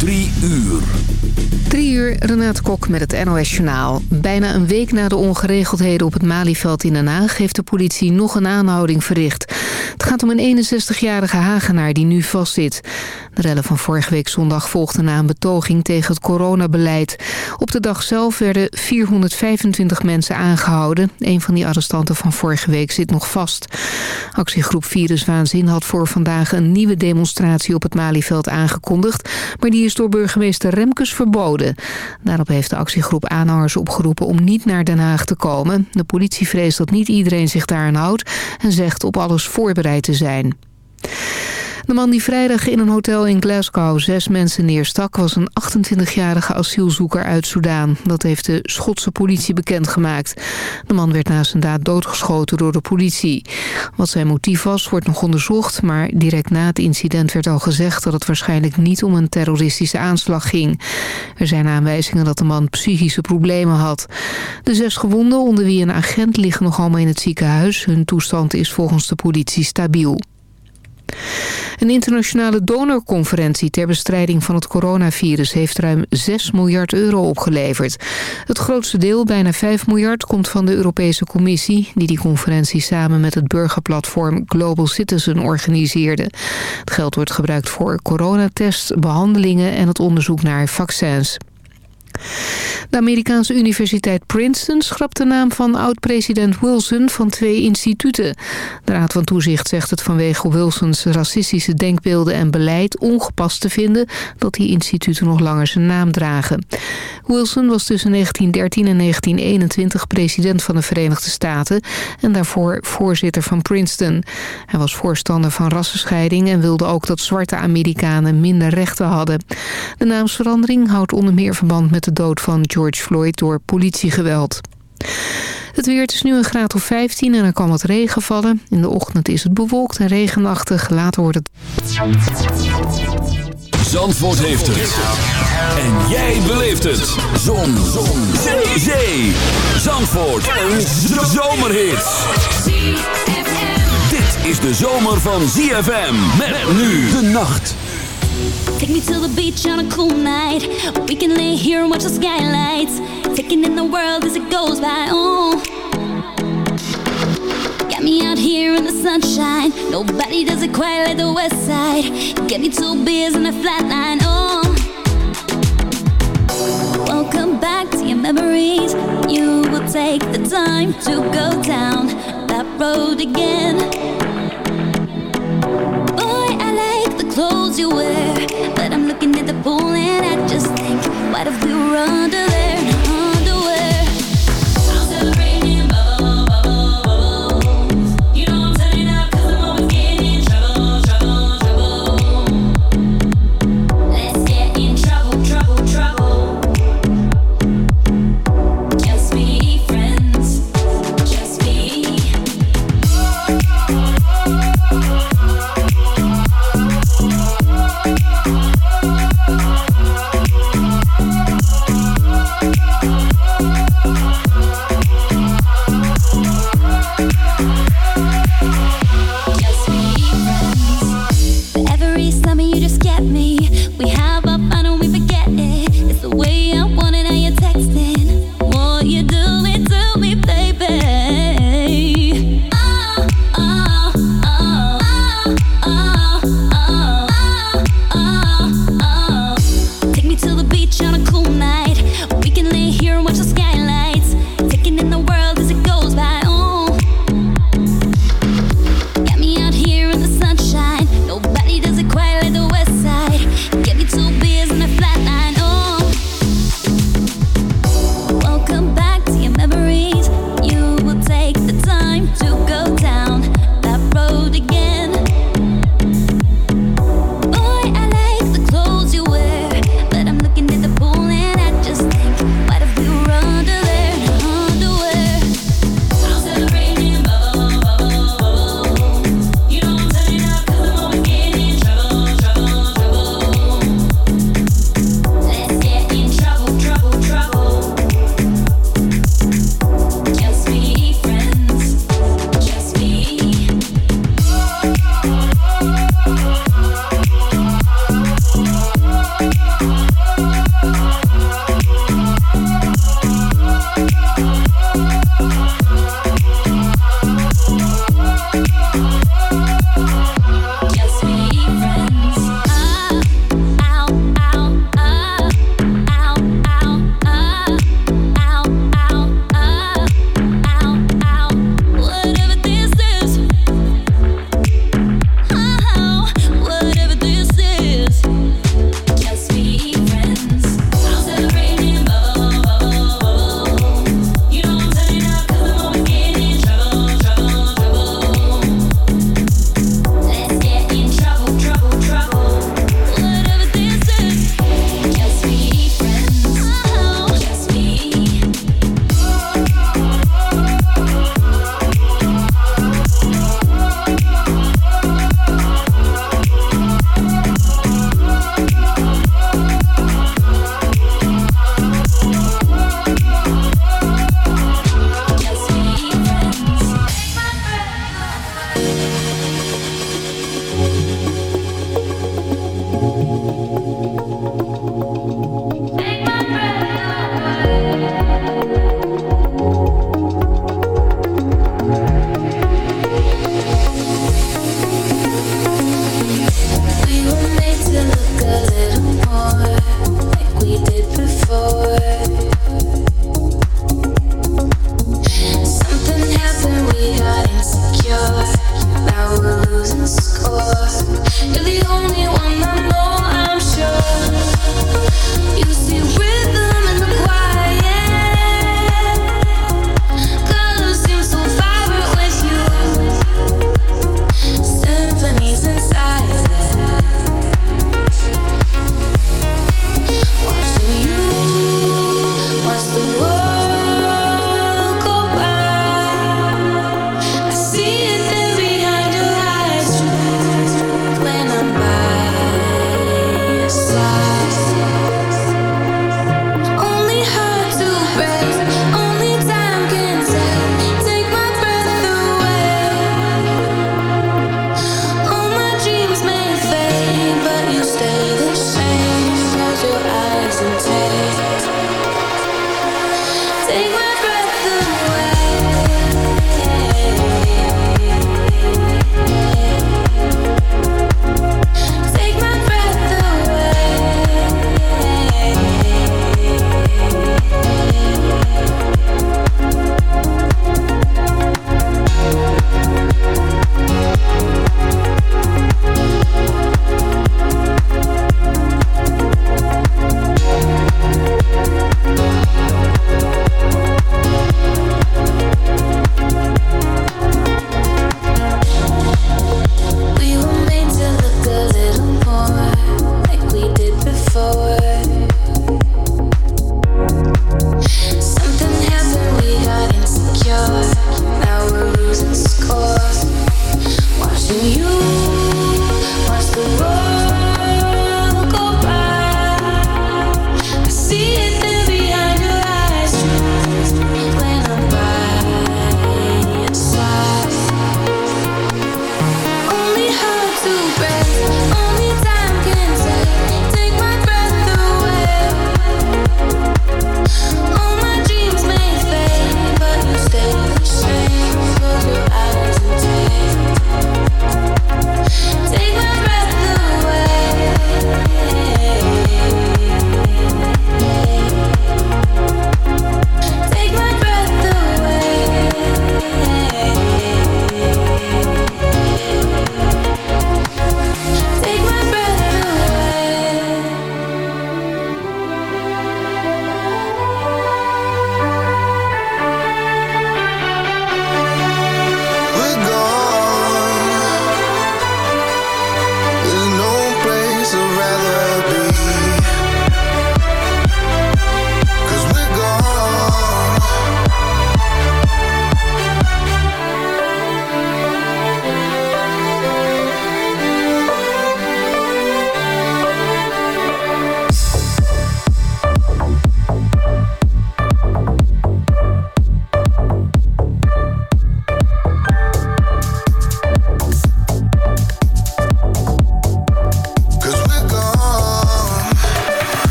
Drie uur. Drie uur, Renate Kok met het NOS Journaal. Bijna een week na de ongeregeldheden op het Malieveld in Den Haag... heeft de politie nog een aanhouding verricht. Gaat om een 61-jarige Hagenaar die nu vastzit. De rellen van vorige week zondag volgden na een betoging tegen het coronabeleid. Op de dag zelf werden 425 mensen aangehouden. Een van die arrestanten van vorige week zit nog vast. Actiegroep Viruswaanzin had voor vandaag een nieuwe demonstratie op het Malieveld aangekondigd... maar die is door burgemeester Remkes verboden. Daarop heeft de actiegroep aanhangers opgeroepen om niet naar Den Haag te komen. De politie vreest dat niet iedereen zich daaraan houdt en zegt op alles voorbereid te zijn. De man die vrijdag in een hotel in Glasgow zes mensen neerstak... was een 28-jarige asielzoeker uit Soudaan. Dat heeft de Schotse politie bekendgemaakt. De man werd na zijn daad doodgeschoten door de politie. Wat zijn motief was, wordt nog onderzocht... maar direct na het incident werd al gezegd... dat het waarschijnlijk niet om een terroristische aanslag ging. Er zijn aanwijzingen dat de man psychische problemen had. De zes gewonden, onder wie een agent, liggen nog allemaal in het ziekenhuis. Hun toestand is volgens de politie stabiel. Een internationale donorconferentie ter bestrijding van het coronavirus heeft ruim 6 miljard euro opgeleverd. Het grootste deel, bijna 5 miljard, komt van de Europese Commissie... die die conferentie samen met het burgerplatform Global Citizen organiseerde. Het geld wordt gebruikt voor coronatests, behandelingen en het onderzoek naar vaccins. De Amerikaanse universiteit Princeton schrapt de naam van oud-president Wilson van twee instituten. De Raad van Toezicht zegt het vanwege Wilsons racistische denkbeelden en beleid ongepast te vinden dat die instituten nog langer zijn naam dragen. Wilson was tussen 1913 en 1921 president van de Verenigde Staten en daarvoor voorzitter van Princeton. Hij was voorstander van rassenscheiding en wilde ook dat zwarte Amerikanen minder rechten hadden. De naamsverandering houdt onder meer verband met de dood van George Floyd door politiegeweld. Het weer is nu een graad of 15 en er kan wat regen vallen. In de ochtend is het bewolkt en regenachtig. Later wordt het... Zandvoort heeft het. En jij beleeft het. Zon. Zon. Zee. Zee. Zandvoort. Een zomerhit. Dit is de zomer van ZFM. Met nu de nacht. Take me to the beach on a cool night. We can lay here and watch the skylights. Taking in the world as it goes by. Oh. Get me out here in the sunshine. Nobody does it quite like the west side. Get me two beers and a flatline. Oh. Welcome back to your memories. You will take the time to go down that road again. Clothes you wear But I'm looking at the pool and I just think What if we were under there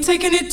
taking it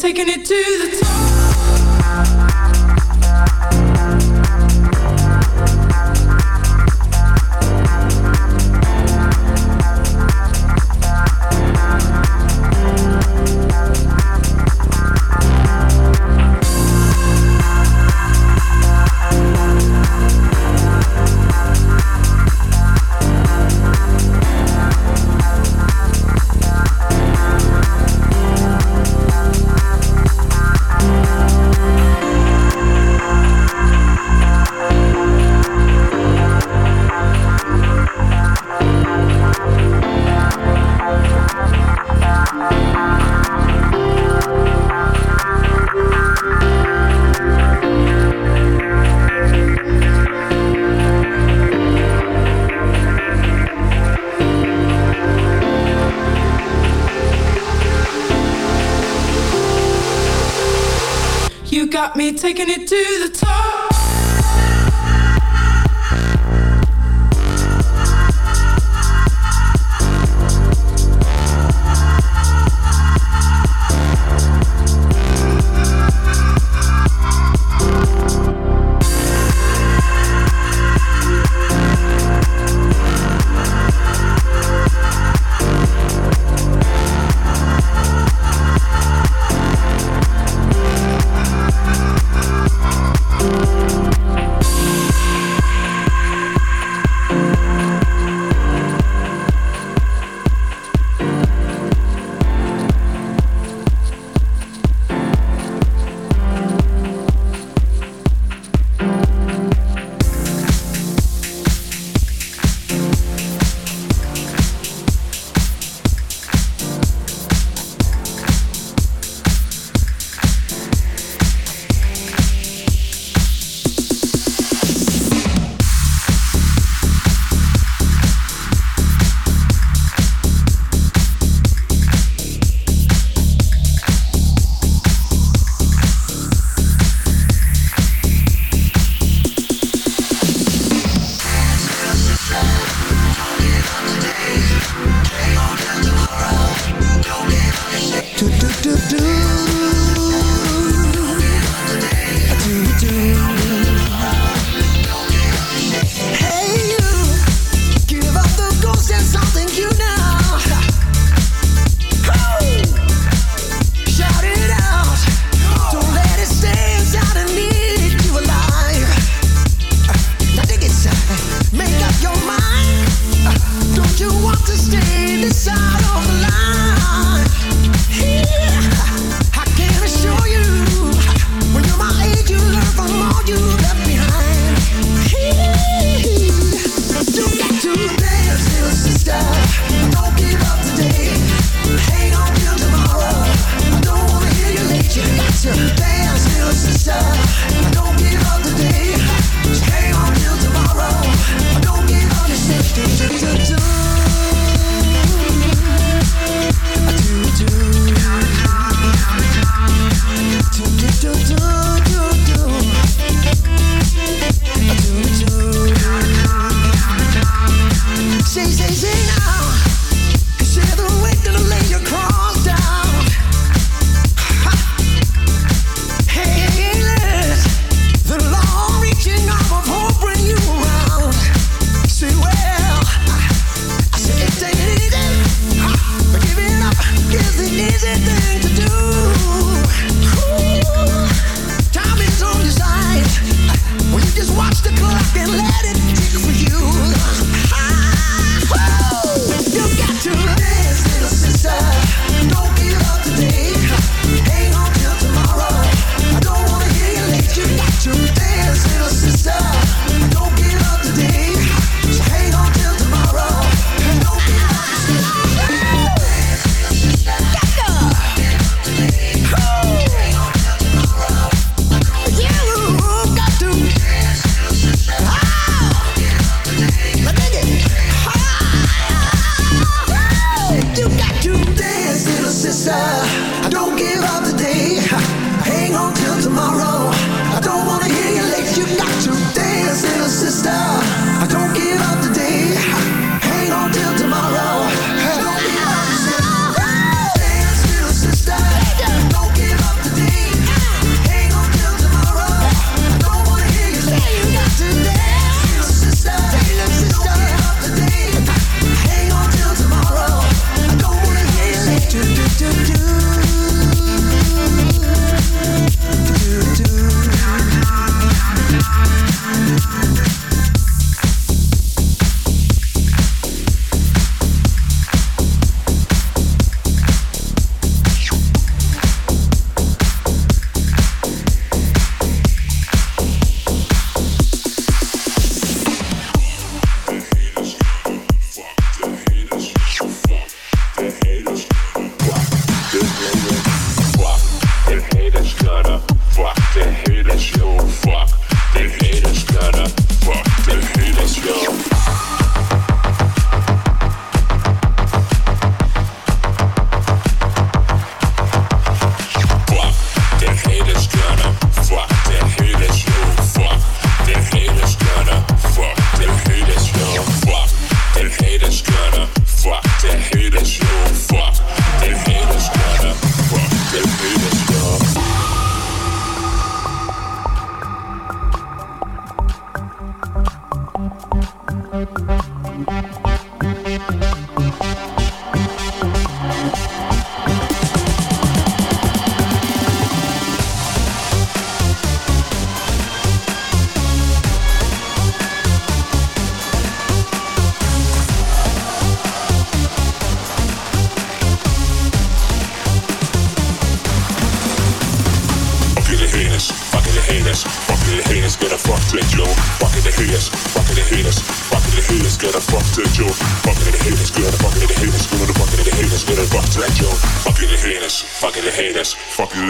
taking it to taking it to the top.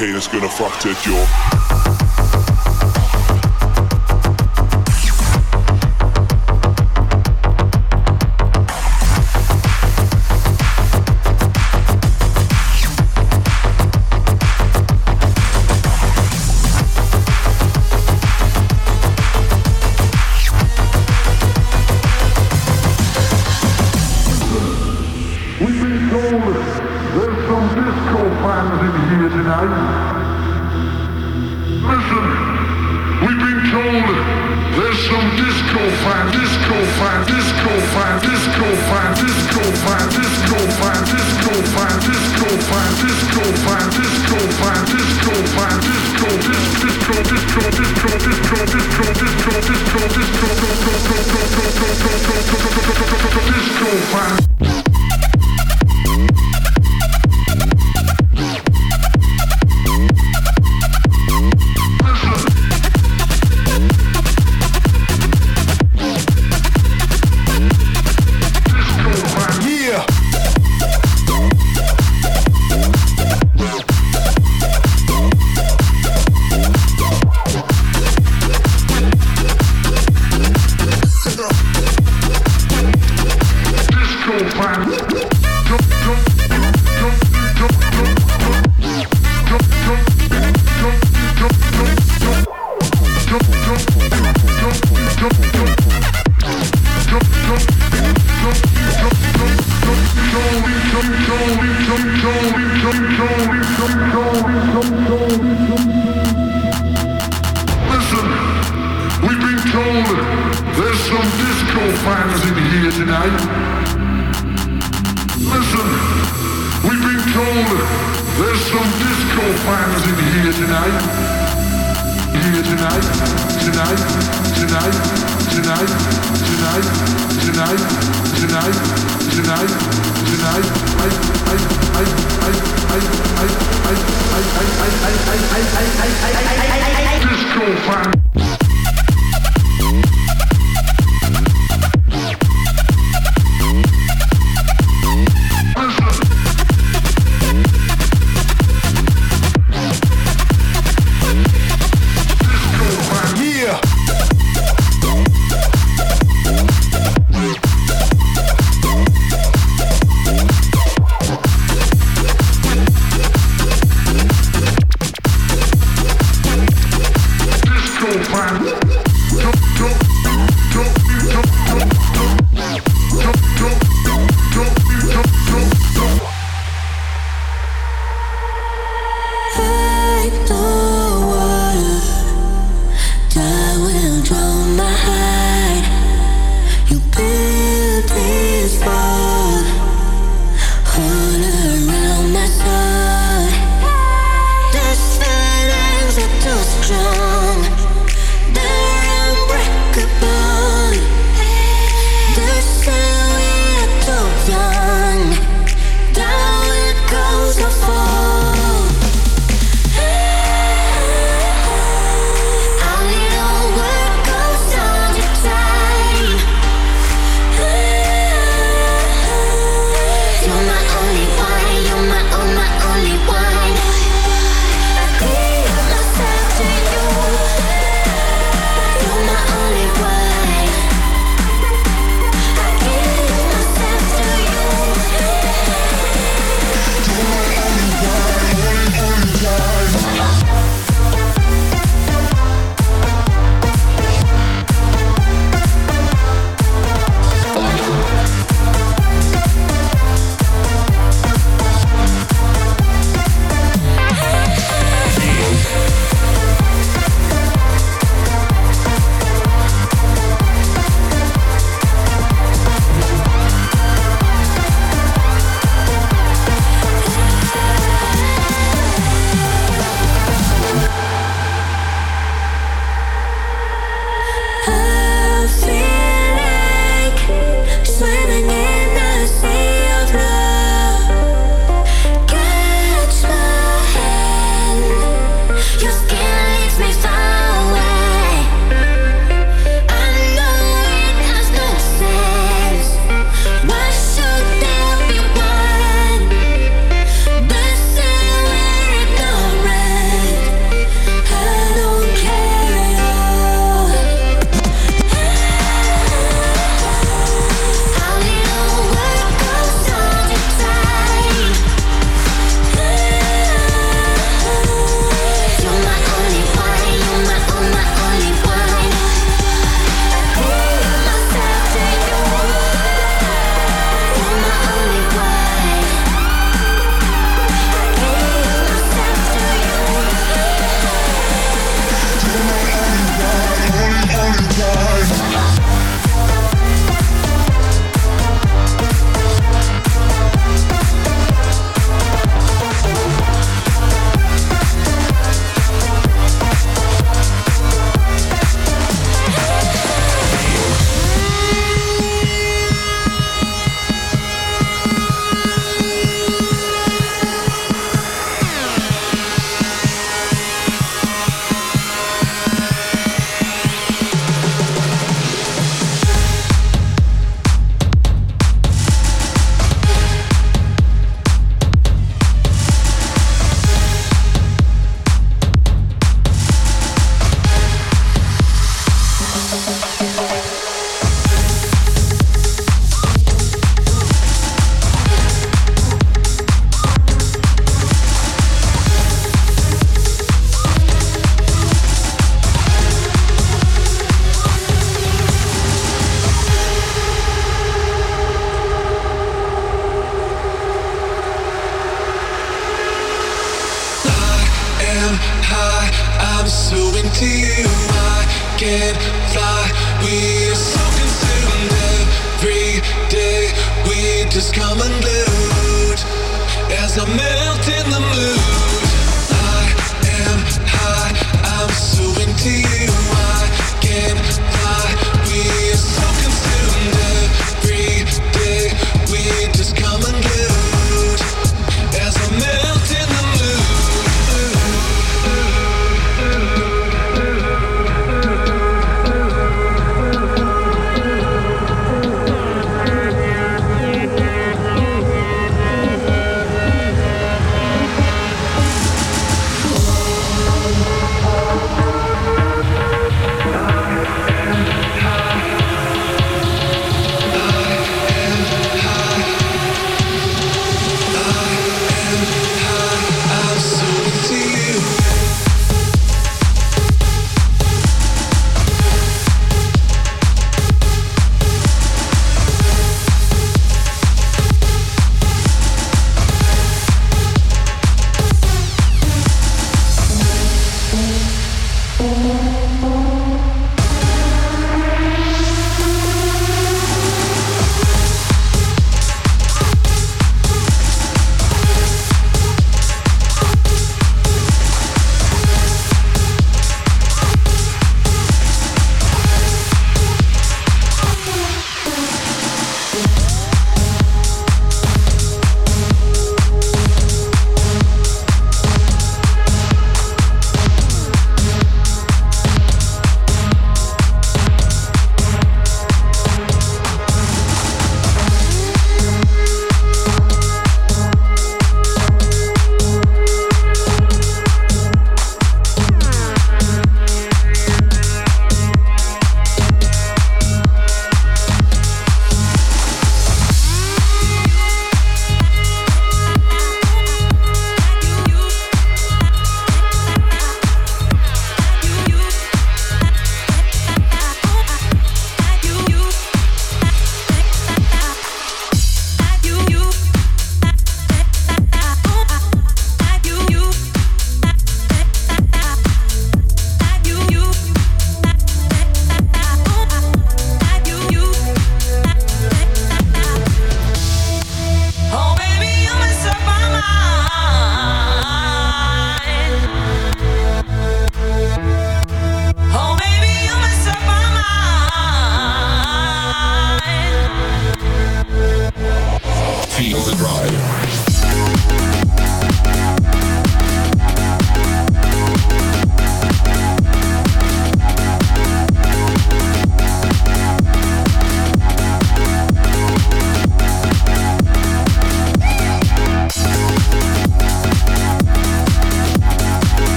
haters gonna fuck take your You pay. Just come unglued as I melt in the mood. I am high. I'm so into you.